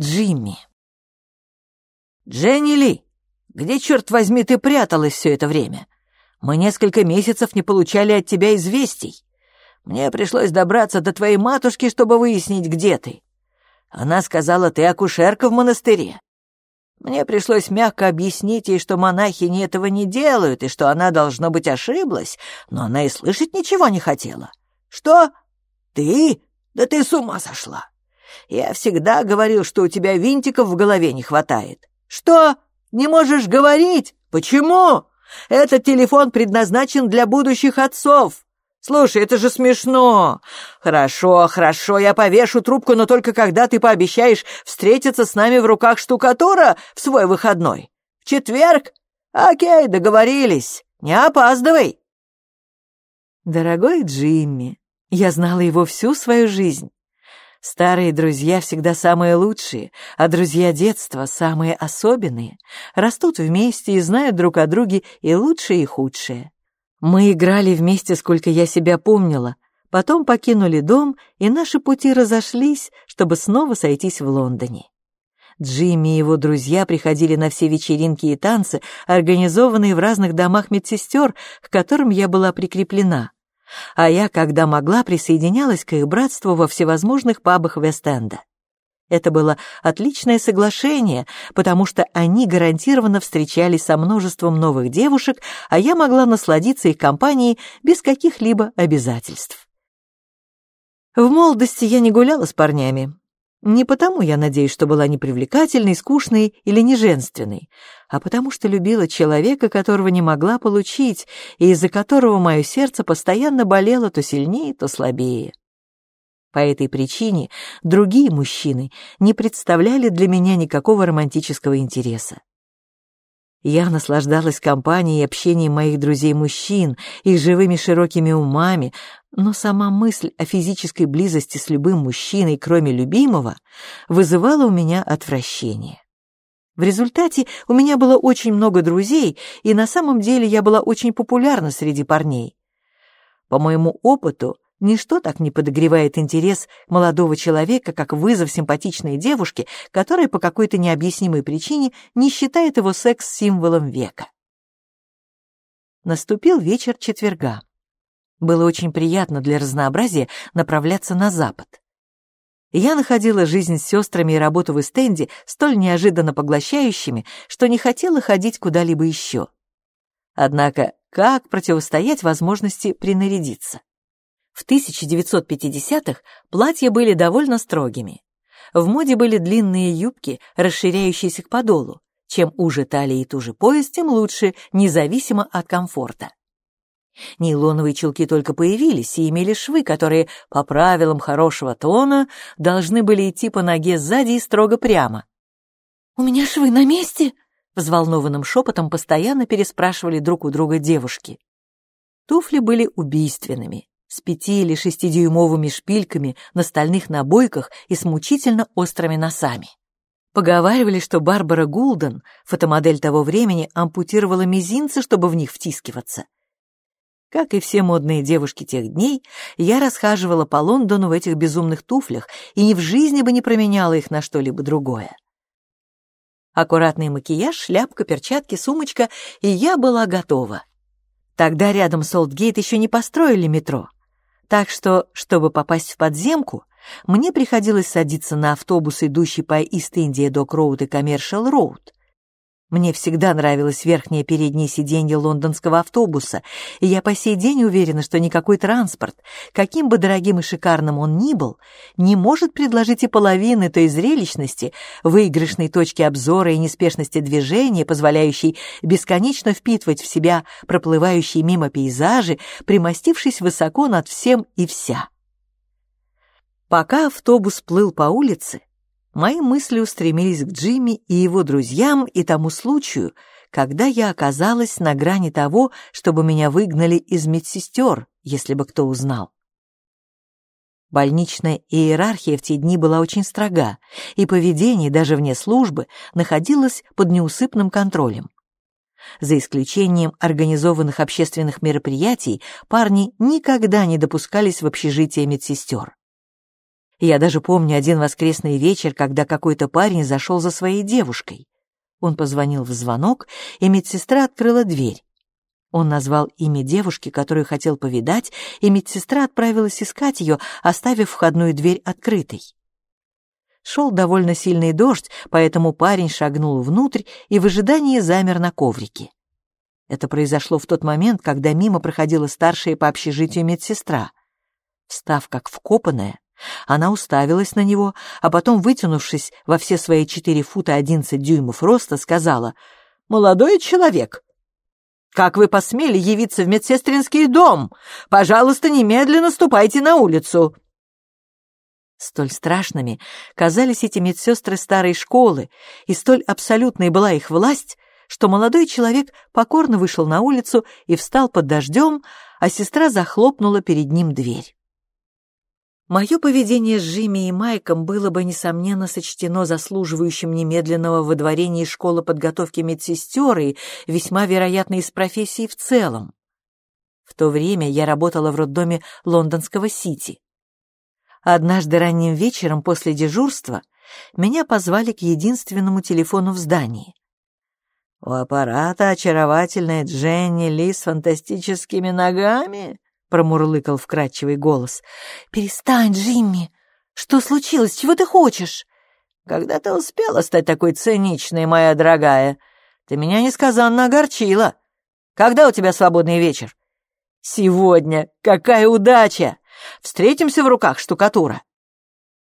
Джимми. «Дженни Ли, где, черт возьми, ты пряталась все это время? Мы несколько месяцев не получали от тебя известий. Мне пришлось добраться до твоей матушки, чтобы выяснить, где ты. Она сказала, ты акушерка в монастыре. Мне пришлось мягко объяснить ей, что монахини этого не делают, и что она, должно быть, ошиблась, но она и слышать ничего не хотела. Что? Ты? Да ты с ума сошла! Я всегда говорил, что у тебя винтиков в голове не хватает. Что? Не можешь говорить? Почему? Этот телефон предназначен для будущих отцов. Слушай, это же смешно. Хорошо, хорошо, я повешу трубку, но только когда ты пообещаешь встретиться с нами в руках штукатура в свой выходной. В четверг? Окей, договорились. Не опаздывай. Дорогой Джимми, я знала его всю свою жизнь. Старые друзья всегда самые лучшие, а друзья детства самые особенные. Растут вместе и знают друг о друге и лучшее, и худшее. Мы играли вместе, сколько я себя помнила, потом покинули дом, и наши пути разошлись, чтобы снова сойтись в Лондоне. Джимми и его друзья приходили на все вечеринки и танцы, организованные в разных домах медсестер, к которым я была прикреплена. А я, когда могла, присоединялась к их братству во всевозможных пабах Вест-Энда. Это было отличное соглашение, потому что они гарантированно встречались со множеством новых девушек, а я могла насладиться их компанией без каких-либо обязательств. В молодости я не гуляла с парнями. Не потому, я надеюсь, что была непривлекательной, скучной или неженственной, а потому что любила человека, которого не могла получить, и из-за которого мое сердце постоянно болело то сильнее, то слабее. По этой причине другие мужчины не представляли для меня никакого романтического интереса. Я наслаждалась компанией и общением моих друзей-мужчин, их живыми широкими умами, но сама мысль о физической близости с любым мужчиной, кроме любимого, вызывала у меня отвращение. В результате у меня было очень много друзей, и на самом деле я была очень популярна среди парней. По моему опыту, Ничто так не подогревает интерес молодого человека, как вызов симпатичной девушке, которая по какой-то необъяснимой причине не считает его секс символом века. Наступил вечер четверга. Было очень приятно для разнообразия направляться на запад. Я находила жизнь с сестрами и работу в Эстенде столь неожиданно поглощающими, что не хотела ходить куда-либо еще. Однако, как противостоять возможности принарядиться? В 1950-х платья были довольно строгими. В моде были длинные юбки, расширяющиеся к подолу. Чем уже талия и туже пояс, тем лучше, независимо от комфорта. Нейлоновые чулки только появились и имели швы, которые, по правилам хорошего тона, должны были идти по ноге сзади и строго прямо. «У меня швы на месте?» — взволнованным шепотом постоянно переспрашивали друг у друга девушки. Туфли были убийственными с пяти или шестидюймовыми шпильками на стальных набойках и с мучительно острыми носами. Поговаривали, что Барбара Гулден, фотомодель того времени, ампутировала мизинцы, чтобы в них втискиваться. Как и все модные девушки тех дней, я расхаживала по Лондону в этих безумных туфлях и ни в жизни бы не променяла их на что-либо другое. Аккуратный макияж, шляпка, перчатки, сумочка, и я была готова. Тогда рядом с Олдгейт еще не построили метро. Так что, чтобы попасть в подземку, мне приходилось садиться на автобус, идущий по Ист-Индия Док-Роуд и Коммершал Роуд. Мне всегда нравилось верхнее переднее сиденье лондонского автобуса, и я по сей день уверена, что никакой транспорт, каким бы дорогим и шикарным он ни был, не может предложить и половины той зрелищности, выигрышной точки обзора и неспешности движения, позволяющей бесконечно впитывать в себя проплывающие мимо пейзажи, примостившись высоко над всем и вся. Пока автобус плыл по улице, Мои мысли устремились к Джимми и его друзьям и тому случаю, когда я оказалась на грани того, чтобы меня выгнали из медсестер, если бы кто узнал. Больничная иерархия в те дни была очень строга, и поведение даже вне службы находилось под неусыпным контролем. За исключением организованных общественных мероприятий, парни никогда не допускались в общежитие медсестер. Я даже помню один воскресный вечер, когда какой-то парень зашел за своей девушкой. Он позвонил в звонок, и медсестра открыла дверь. Он назвал имя девушки, которую хотел повидать, и медсестра отправилась искать ее, оставив входную дверь открытой. Шел довольно сильный дождь, поэтому парень шагнул внутрь и в ожидании замер на коврике. Это произошло в тот момент, когда мимо проходила старшая по общежитию медсестра. Встав как вкопанная, она уставилась на него, а потом, вытянувшись во все свои четыре фута одиннадцать дюймов роста, сказала «Молодой человек, как вы посмели явиться в медсестринский дом? Пожалуйста, немедленно ступайте на улицу!» Столь страшными казались эти медсестры старой школы, и столь абсолютной была их власть, что молодой человек покорно вышел на улицу и встал под дождем, а сестра захлопнула перед ним дверь. Мое поведение с Джимми и Майком было бы, несомненно, сочтено заслуживающим немедленного выдворения из школы подготовки медсестер и, весьма вероятно, из профессии в целом. В то время я работала в роддоме лондонского Сити. Однажды ранним вечером после дежурства меня позвали к единственному телефону в здании. «У аппарата очаровательная Дженни Ли с фантастическими ногами?» Промурлыкал вкрадчивый голос. «Перестань, Джимми! Что случилось? Чего ты хочешь?» «Когда ты успела стать такой циничной, моя дорогая? Ты меня несказанно огорчила. Когда у тебя свободный вечер?» «Сегодня! Какая удача! Встретимся в руках штукатура!»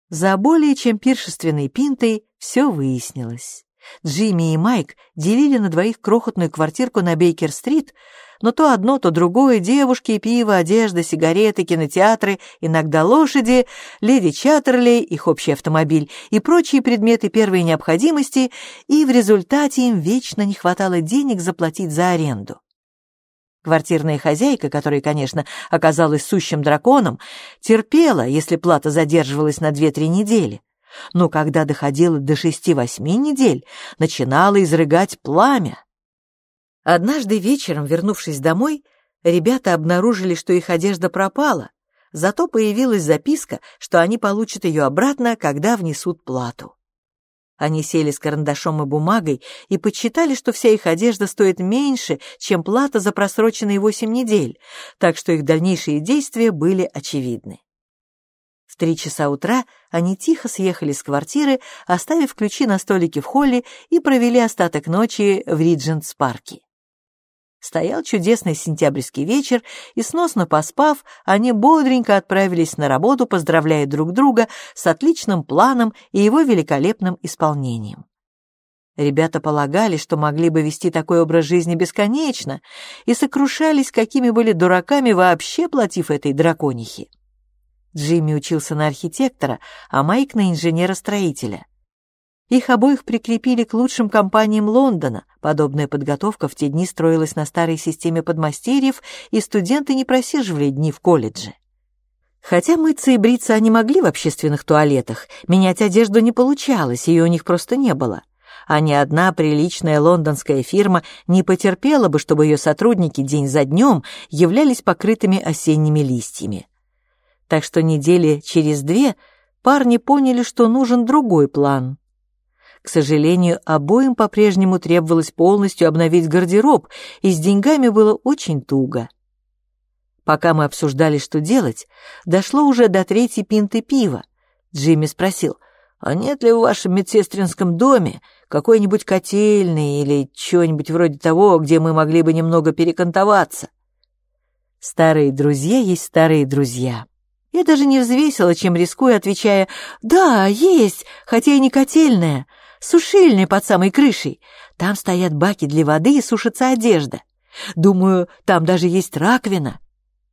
За более чем пиршественной пинтой все выяснилось. Джимми и Майк делили на двоих крохотную квартирку на Бейкер-стрит, но то одно, то другое, девушки, пиво, одежда, сигареты, кинотеатры, иногда лошади, леди Чаттерлей, их общий автомобиль и прочие предметы первой необходимости, и в результате им вечно не хватало денег заплатить за аренду. Квартирная хозяйка, которая, конечно, оказалась сущим драконом, терпела, если плата задерживалась на две-три недели. Но когда доходило до шести-восьми недель, начинала изрыгать пламя. Однажды вечером, вернувшись домой, ребята обнаружили, что их одежда пропала, зато появилась записка, что они получат ее обратно, когда внесут плату. Они сели с карандашом и бумагой и подсчитали, что вся их одежда стоит меньше, чем плата за просроченные восемь недель, так что их дальнейшие действия были очевидны. В три часа утра они тихо съехали с квартиры, оставив ключи на столике в холле и провели остаток ночи в Риджентс-парке. Стоял чудесный сентябрьский вечер, и, сносно поспав, они бодренько отправились на работу, поздравляя друг друга с отличным планом и его великолепным исполнением. Ребята полагали, что могли бы вести такой образ жизни бесконечно, и сокрушались, какими были дураками, вообще платив этой драконихе. Джимми учился на архитектора, а Майк на инженера-строителя. Их обоих прикрепили к лучшим компаниям Лондона. Подобная подготовка в те дни строилась на старой системе подмастерьев, и студенты не просиживали дни в колледже. Хотя мыться и бриться они могли в общественных туалетах, менять одежду не получалось, ее у них просто не было. А ни одна приличная лондонская фирма не потерпела бы, чтобы ее сотрудники день за днем являлись покрытыми осенними листьями. Так что недели через две парни поняли, что нужен другой план. К сожалению, обоим по-прежнему требовалось полностью обновить гардероб, и с деньгами было очень туго. Пока мы обсуждали, что делать, дошло уже до третьей пинты пива. Джимми спросил, а нет ли в вашем медсестринском доме какой-нибудь котельной или чего-нибудь вроде того, где мы могли бы немного перекантоваться? Старые друзья есть старые друзья. Я даже не взвесила, чем рискую, отвечая «Да, есть, хотя и не котельная сушильня под самой крышей. Там стоят баки для воды и сушится одежда. Думаю, там даже есть раковина».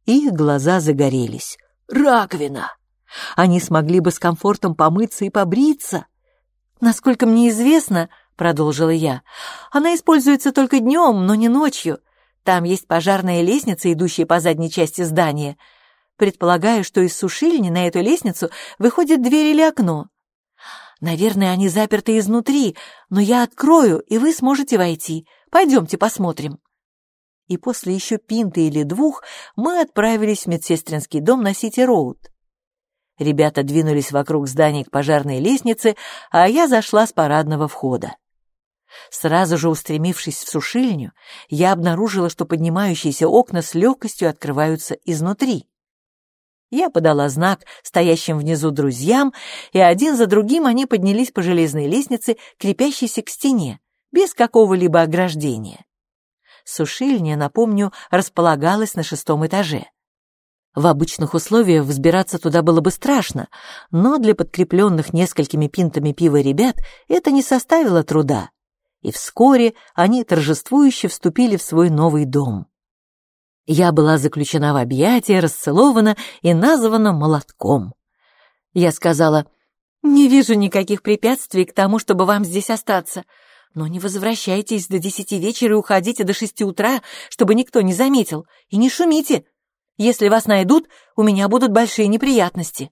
Их глаза загорелись. «Раковина!» Они смогли бы с комфортом помыться и побриться. «Насколько мне известно, — продолжила я, — она используется только днем, но не ночью. Там есть пожарная лестница, идущая по задней части здания. Предполагаю, что из сушильни на эту лестницу выходит дверь или окно. Наверное, они заперты изнутри, но я открою, и вы сможете войти. Пойдемте посмотрим». И после еще пинты или двух мы отправились в медсестринский дом на Сити-Роуд. Ребята двинулись вокруг здания к пожарной лестнице, а я зашла с парадного входа. Сразу же устремившись в сушильню, я обнаружила, что поднимающиеся окна с легкостью открываются изнутри. Я подала знак стоящим внизу друзьям, и один за другим они поднялись по железной лестнице, крепящейся к стене, без какого-либо ограждения. Сушильня, напомню, располагалась на шестом этаже. В обычных условиях взбираться туда было бы страшно, но для подкрепленных несколькими пинтами пива ребят это не составило труда, и вскоре они торжествующе вступили в свой новый дом. Я была заключена в объятия, расцелована и названа молотком. Я сказала, «Не вижу никаких препятствий к тому, чтобы вам здесь остаться, но не возвращайтесь до десяти вечера и уходите до шести утра, чтобы никто не заметил, и не шумите, если вас найдут, у меня будут большие неприятности».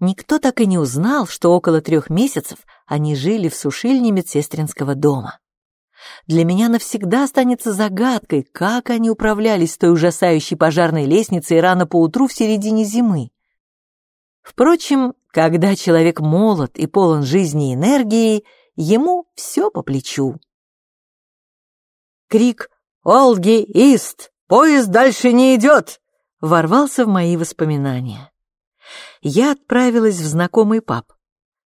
Никто так и не узнал, что около трех месяцев они жили в сушильне медсестринского дома. Для меня навсегда останется загадкой, как они управлялись с той ужасающей пожарной лестницей рано поутру в середине зимы. Впрочем, когда человек молод и полон жизни и энергии, ему все по плечу. Крик «Олги Ист!» «Поезд дальше не идет!» ворвался в мои воспоминания. Я отправилась в знакомый паб.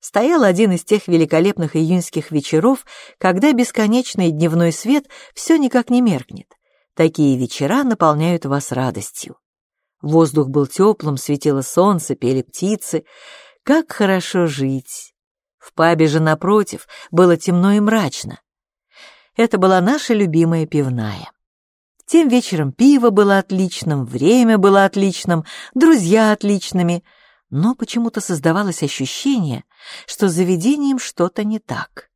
Стоял один из тех великолепных июньских вечеров, когда бесконечный дневной свет все никак не меркнет. Такие вечера наполняют вас радостью. Воздух был теплым, светило солнце, пели птицы. Как хорошо жить! В пабе же, напротив, было темно и мрачно. Это была наша любимая пивная. Тем вечером пиво было отличным, время было отличным, друзья отличными, но почему-то создавалось ощущение, что с заведением что-то не так.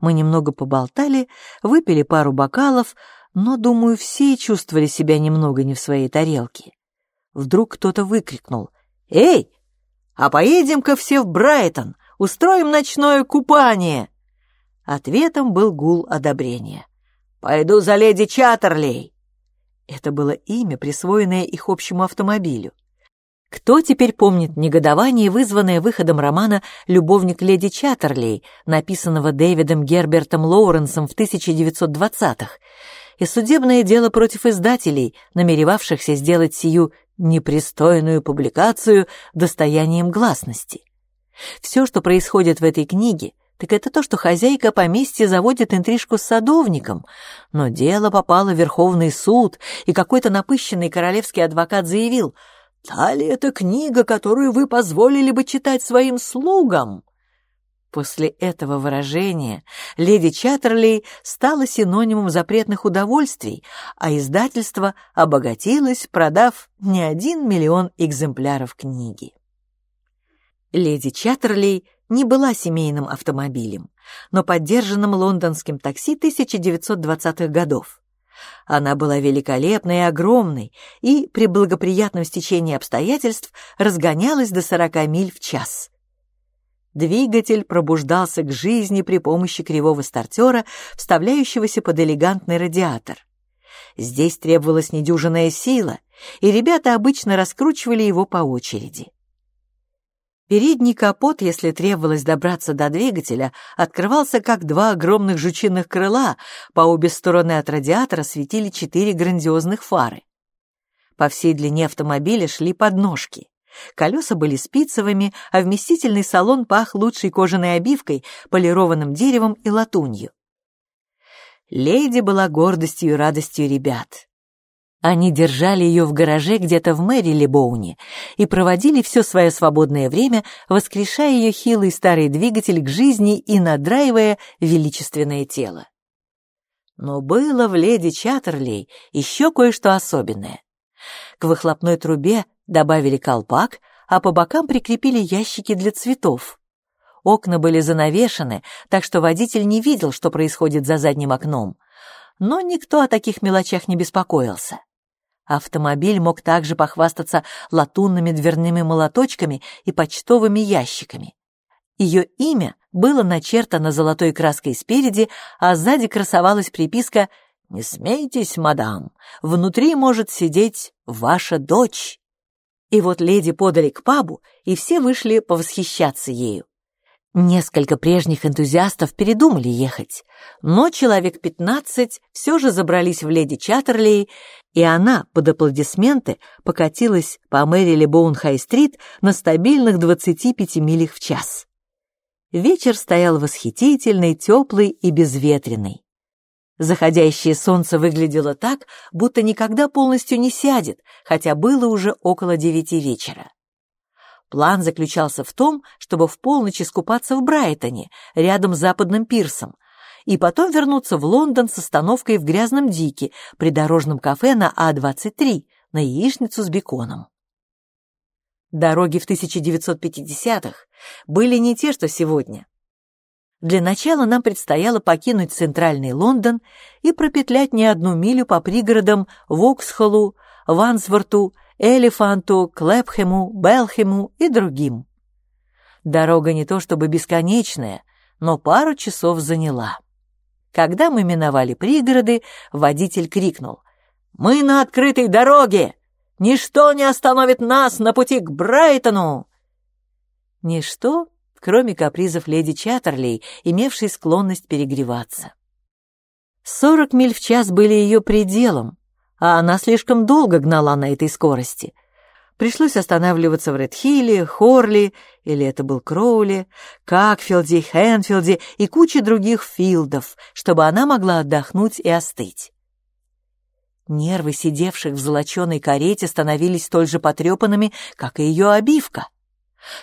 Мы немного поболтали, выпили пару бокалов, но, думаю, все чувствовали себя немного не в своей тарелке. Вдруг кто-то выкрикнул «Эй, а поедем-ка все в Брайтон, устроим ночное купание!» Ответом был гул одобрения. «Пойду за леди Чаттерлей!» Это было имя, присвоенное их общему автомобилю. Кто теперь помнит негодование, вызванное выходом романа «Любовник леди Чаттерлей», написанного Дэвидом Гербертом Лоуренсом в 1920-х, и судебное дело против издателей, намеревавшихся сделать сию непристойную публикацию достоянием гласности? Все, что происходит в этой книге, так это то, что хозяйка поместья заводит интрижку с садовником. Но дело попало в Верховный суд, и какой-то напыщенный королевский адвокат заявил, «Та ли это книга, которую вы позволили бы читать своим слугам?» После этого выражения леди Чаттерли стала синонимом запретных удовольствий, а издательство обогатилось, продав не один миллион экземпляров книги. Леди Чаттерли не была семейным автомобилем, но поддержанным лондонским такси 1920-х годов. Она была великолепной и огромной, и при благоприятном стечении обстоятельств разгонялась до 40 миль в час. Двигатель пробуждался к жизни при помощи кривого стартера, вставляющегося под элегантный радиатор. Здесь требовалась недюжинная сила, и ребята обычно раскручивали его по очереди. Передний капот, если требовалось добраться до двигателя, открывался как два огромных жучиных крыла, по обе стороны от радиатора светили четыре грандиозных фары. По всей длине автомобиля шли подножки. Колеса были спицевыми, а вместительный салон пах лучшей кожаной обивкой, полированным деревом и латунью. Леди была гордостью и радостью ребят. Они держали ее в гараже где-то в Мэри-Лебоуне и проводили все свое свободное время, воскрешая ее хилый старый двигатель к жизни и надраивая величественное тело. Но было в леди Чаттерлей еще кое-что особенное. К выхлопной трубе добавили колпак, а по бокам прикрепили ящики для цветов. Окна были занавешены, так что водитель не видел, что происходит за задним окном. Но никто о таких мелочах не беспокоился. Автомобиль мог также похвастаться латунными дверными молоточками и почтовыми ящиками. Ее имя было начертано золотой краской спереди, а сзади красовалась приписка «Не смейтесь, мадам, внутри может сидеть ваша дочь». И вот леди подали к пабу, и все вышли повосхищаться ею. Несколько прежних энтузиастов передумали ехать, но человек пятнадцать все же забрались в леди Чаттерлей, и она под аплодисменты покатилась по Мэрили Боун-Хай-стрит на стабильных 25 милях в час. Вечер стоял восхитительный, теплый и безветренный. Заходящее солнце выглядело так, будто никогда полностью не сядет, хотя было уже около девяти вечера. План заключался в том, чтобы в полночь искупаться в Брайтоне, рядом с западным пирсом, и потом вернуться в Лондон с остановкой в Грязном Дике, придорожном кафе на А-23, на яичницу с беконом. Дороги в 1950-х были не те, что сегодня. Для начала нам предстояло покинуть центральный Лондон и пропетлять не одну милю по пригородам Воксхоллу, Вансворту, Элефанту, Клэпхему, Белхему и другим. Дорога не то чтобы бесконечная, но пару часов заняла. Когда мы миновали пригороды, водитель крикнул «Мы на открытой дороге! Ничто не остановит нас на пути к Брайтону!» Ничто, кроме капризов леди Чаттерлей, имевшей склонность перегреваться. Сорок миль в час были ее пределом, а она слишком долго гнала на этой скорости. Пришлось останавливаться в Редхилле, Хорли, или это был Кроули, Какфилде, Хэнфилде и куче других филдов, чтобы она могла отдохнуть и остыть. Нервы сидевших в золоченой карете становились столь же потрепанными, как и ее обивка.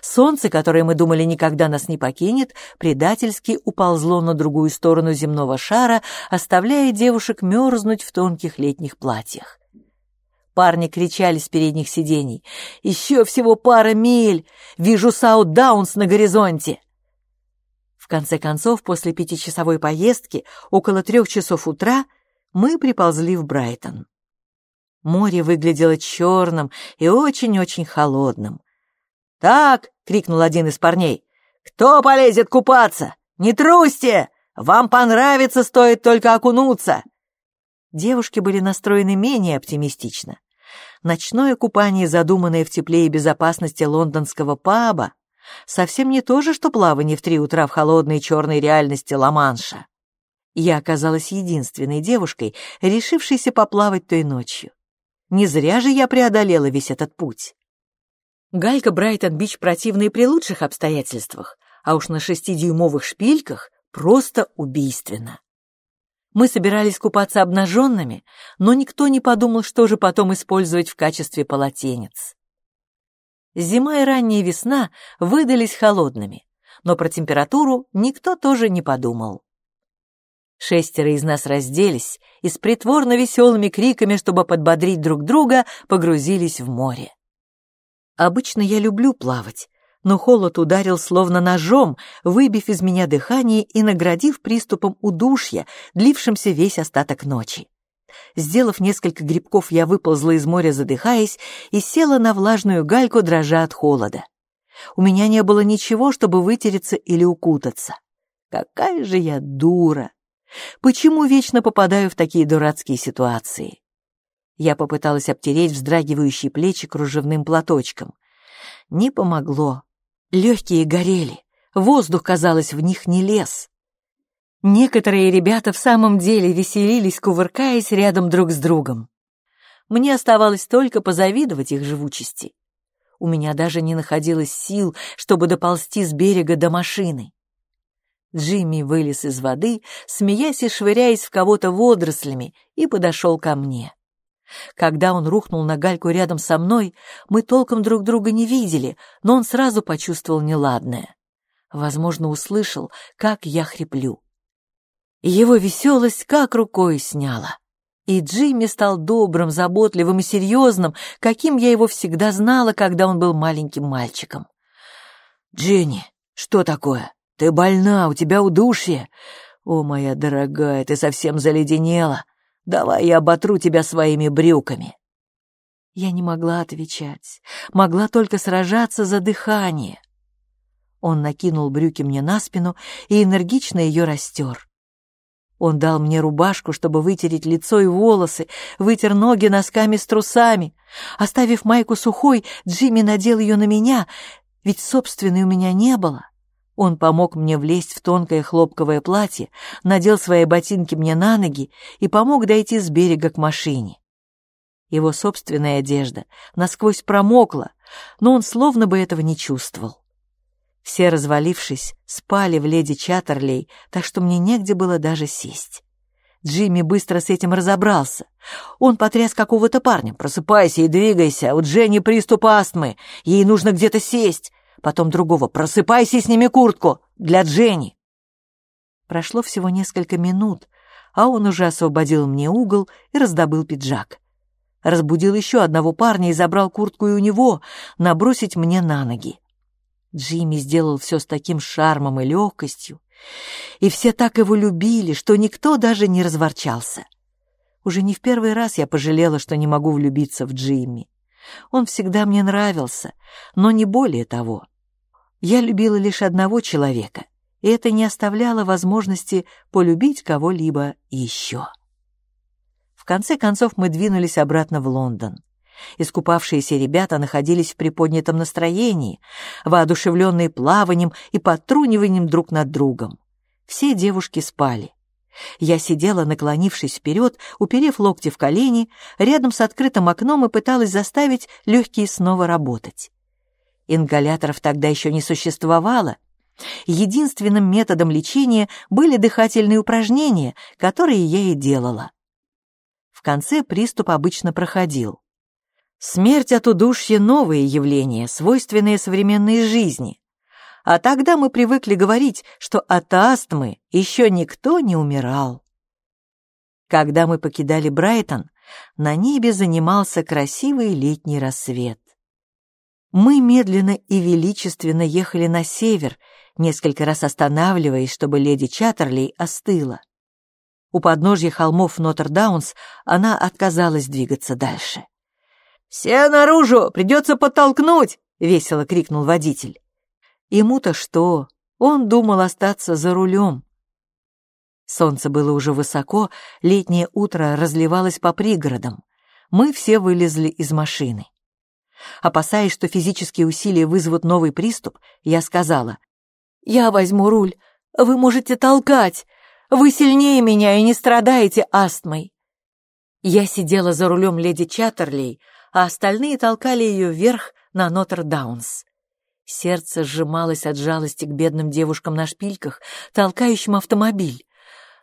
Солнце, которое мы думали никогда нас не покинет, предательски уползло на другую сторону земного шара, оставляя девушек мерзнуть в тонких летних платьях. Парни кричали с передних сидений. «Еще всего пара миль! Вижу Саут-Даунс на горизонте!» В конце концов, после пятичасовой поездки, около трех часов утра, мы приползли в Брайтон. Море выглядело черным и очень-очень холодным. «Так!» — крикнул один из парней. «Кто полезет купаться? Не трусьте! Вам понравится, стоит только окунуться!» Девушки были настроены менее оптимистично. Ночное купание, задуманное в тепле и безопасности лондонского паба, совсем не то же, что плавание в три утра в холодной черной реальности Ла-Манша. Я оказалась единственной девушкой, решившейся поплавать той ночью. Не зря же я преодолела весь этот путь. Галька Брайтон-Бич противна при лучших обстоятельствах, а уж на шестидюймовых шпильках просто убийственно. Мы собирались купаться обнаженными, но никто не подумал, что же потом использовать в качестве полотенец. Зима и ранняя весна выдались холодными, но про температуру никто тоже не подумал. Шестеро из нас разделись и с притворно веселыми криками, чтобы подбодрить друг друга, погрузились в море. Обычно я люблю плавать, но холод ударил словно ножом, выбив из меня дыхание и наградив приступом удушья, длившимся весь остаток ночи. Сделав несколько грибков, я выползла из моря, задыхаясь, и села на влажную гальку, дрожа от холода. У меня не было ничего, чтобы вытереться или укутаться. Какая же я дура! Почему вечно попадаю в такие дурацкие ситуации? Я попыталась обтереть вздрагивающие плечи кружевным платочком. Не помогло. Легкие горели, воздух, казалось, в них не лез. Некоторые ребята в самом деле веселились, кувыркаясь рядом друг с другом. Мне оставалось только позавидовать их живучести. У меня даже не находилось сил, чтобы доползти с берега до машины. Джимми вылез из воды, смеясь и швыряясь в кого-то водорослями, и подошел ко мне. Когда он рухнул на гальку рядом со мной, мы толком друг друга не видели, но он сразу почувствовал неладное. Возможно, услышал, как я хриплю. Его веселость как рукой сняла. И Джимми стал добрым, заботливым и серьезным, каким я его всегда знала, когда он был маленьким мальчиком. «Джинни, что такое? Ты больна, у тебя удушье. О, моя дорогая, ты совсем заледенела. Давай я оботру тебя своими брюками». Я не могла отвечать, могла только сражаться за дыхание. Он накинул брюки мне на спину и энергично ее растер. Он дал мне рубашку, чтобы вытереть лицо и волосы, вытер ноги носками с трусами. Оставив майку сухой, Джимми надел ее на меня, ведь собственной у меня не было. Он помог мне влезть в тонкое хлопковое платье, надел свои ботинки мне на ноги и помог дойти с берега к машине. Его собственная одежда насквозь промокла, но он словно бы этого не чувствовал. Все, развалившись, спали в леди Чаттерлей, так что мне негде было даже сесть. Джимми быстро с этим разобрался. Он потряс какого-то парня. «Просыпайся и двигайся, у Дженни приступ астмы, ей нужно где-то сесть». Потом другого «Просыпайся и сними куртку, для Дженни». Прошло всего несколько минут, а он уже освободил мне угол и раздобыл пиджак. Разбудил еще одного парня и забрал куртку и у него, набросить мне на ноги. Джимми сделал все с таким шармом и легкостью, и все так его любили, что никто даже не разворчался. Уже не в первый раз я пожалела, что не могу влюбиться в Джимми. Он всегда мне нравился, но не более того. Я любила лишь одного человека, и это не оставляло возможности полюбить кого-либо еще. В конце концов мы двинулись обратно в Лондон. Искупавшиеся ребята находились в приподнятом настроении, воодушевленные плаванием и подтруниванием друг над другом. Все девушки спали. Я сидела, наклонившись вперед, уперев локти в колени, рядом с открытым окном и пыталась заставить легкие снова работать. Ингаляторов тогда еще не существовало. Единственным методом лечения были дыхательные упражнения, которые я и делала. В конце приступ обычно проходил. Смерть от удушья — новое явление, свойственное современной жизни. А тогда мы привыкли говорить, что от астмы еще никто не умирал. Когда мы покидали Брайтон, на небе занимался красивый летний рассвет. Мы медленно и величественно ехали на север, несколько раз останавливаясь, чтобы леди Чаттерлей остыла. У подножья холмов Нотр-Даунс она отказалась двигаться дальше. «Все наружу! Придется подтолкнуть!» — весело крикнул водитель. Ему-то что? Он думал остаться за рулем. Солнце было уже высоко, летнее утро разливалось по пригородам. Мы все вылезли из машины. Опасаясь, что физические усилия вызовут новый приступ, я сказала, «Я возьму руль, вы можете толкать, вы сильнее меня и не страдаете астмой». Я сидела за рулем леди Чаттерлей, а остальные толкали ее вверх на Нотр-Даунс. Сердце сжималось от жалости к бедным девушкам на шпильках, толкающим автомобиль.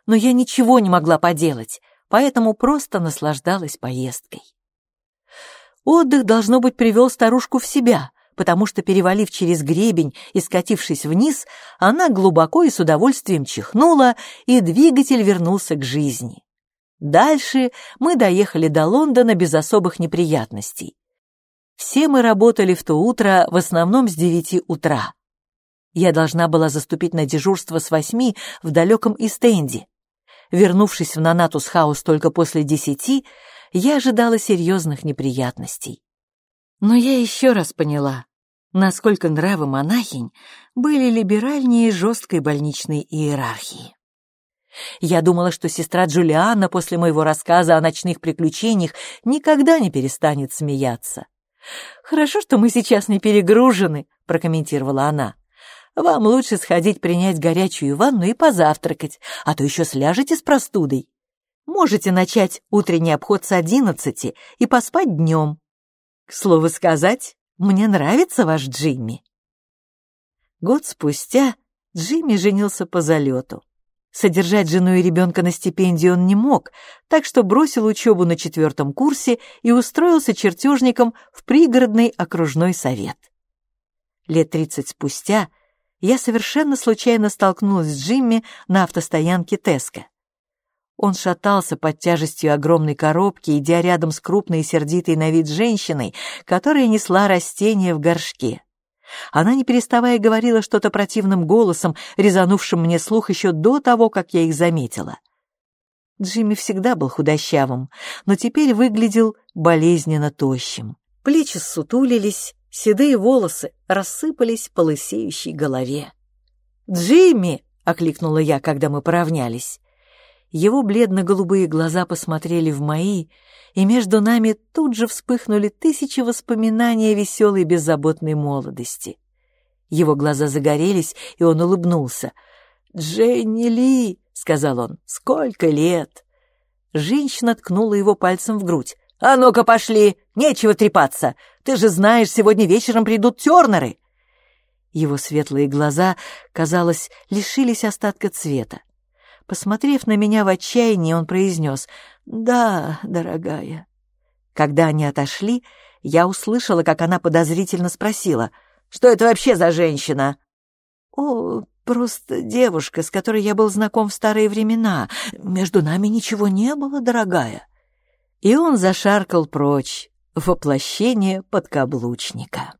Но я ничего не могла поделать, поэтому просто наслаждалась поездкой. Отдых, должно быть, привел старушку в себя, потому что, перевалив через гребень и скатившись вниз, она глубоко и с удовольствием чихнула, и двигатель вернулся к жизни. Дальше мы доехали до Лондона без особых неприятностей. Все мы работали в то утро в основном с девяти утра. Я должна была заступить на дежурство с восьми в далеком Истенде. Вернувшись в Нанатус Хаус только после десяти, я ожидала серьезных неприятностей. Но я еще раз поняла, насколько нравы монахинь были либеральнее жесткой больничной иерархии. Я думала, что сестра Джулианна после моего рассказа о ночных приключениях никогда не перестанет смеяться. «Хорошо, что мы сейчас не перегружены», — прокомментировала она. «Вам лучше сходить принять горячую ванну и позавтракать, а то еще сляжете с простудой. Можете начать утренний обход с одиннадцати и поспать днем. К слову сказать, мне нравится ваш Джимми». Год спустя Джимми женился по залету. Содержать жену и ребенка на стипендии он не мог, так что бросил учебу на четвертом курсе и устроился чертежником в пригородный окружной совет. Лет тридцать спустя я совершенно случайно столкнулась с Джимми на автостоянке Теска. Он шатался под тяжестью огромной коробки, идя рядом с крупной и сердитой на вид женщиной, которая несла растения в горшке. Она, не переставая, говорила что-то противным голосом, резанувшим мне слух еще до того, как я их заметила. Джимми всегда был худощавым, но теперь выглядел болезненно тощим. Плечи ссутулились, седые волосы рассыпались по лысеющей голове. «Джимми!» — окликнула я, когда мы поравнялись. Его бледно-голубые глаза посмотрели в мои, и между нами тут же вспыхнули тысячи воспоминаний о веселой беззаботной молодости. Его глаза загорелись, и он улыбнулся. «Дженни Ли!» — сказал он. «Сколько лет!» Женщина ткнула его пальцем в грудь. «А ну-ка пошли! Нечего трепаться! Ты же знаешь, сегодня вечером придут тернеры!» Его светлые глаза, казалось, лишились остатка цвета. Посмотрев на меня в отчаянии, он произнес «Да, дорогая». Когда они отошли, я услышала, как она подозрительно спросила «Что это вообще за женщина?» «О, просто девушка, с которой я был знаком в старые времена. Между нами ничего не было, дорогая». И он зашаркал прочь, воплощение подкаблучника.